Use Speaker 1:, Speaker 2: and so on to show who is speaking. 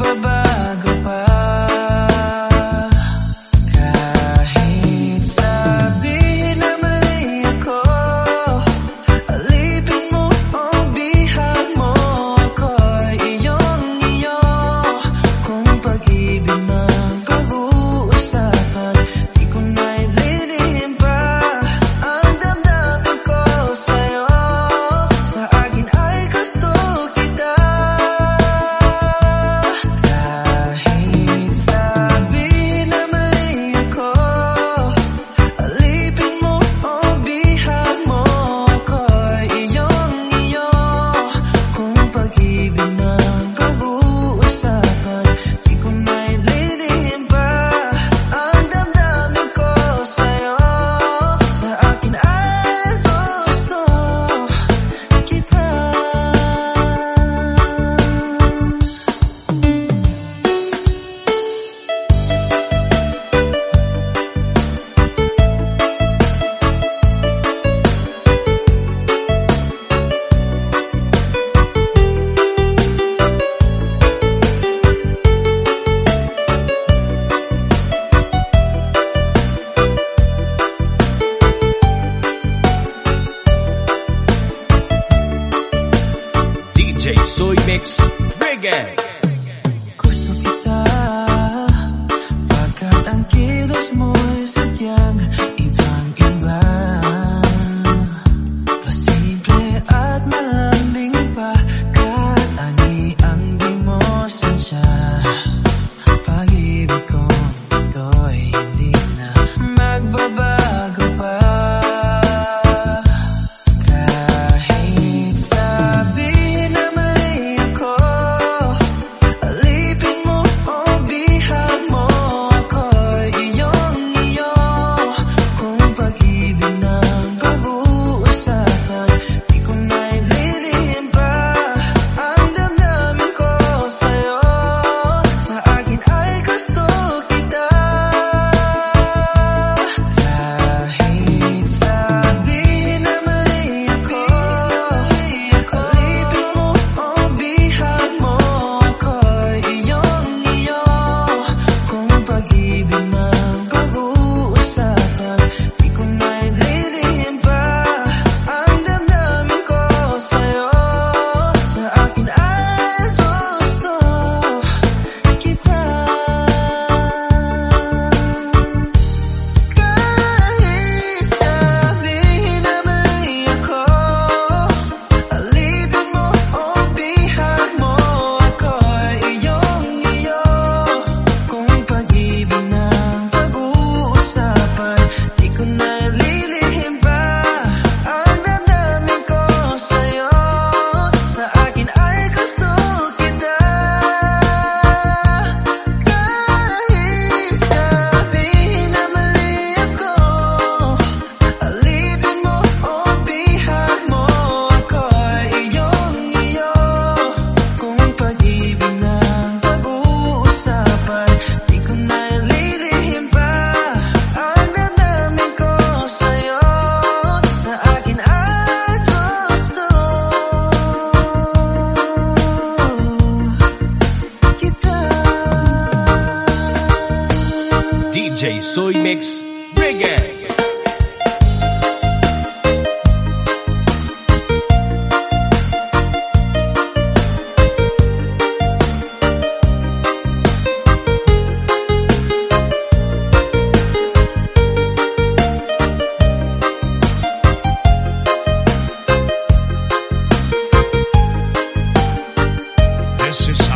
Speaker 1: But above
Speaker 2: DJ Soy Mix Reggae. Soy Mix Reggae. This is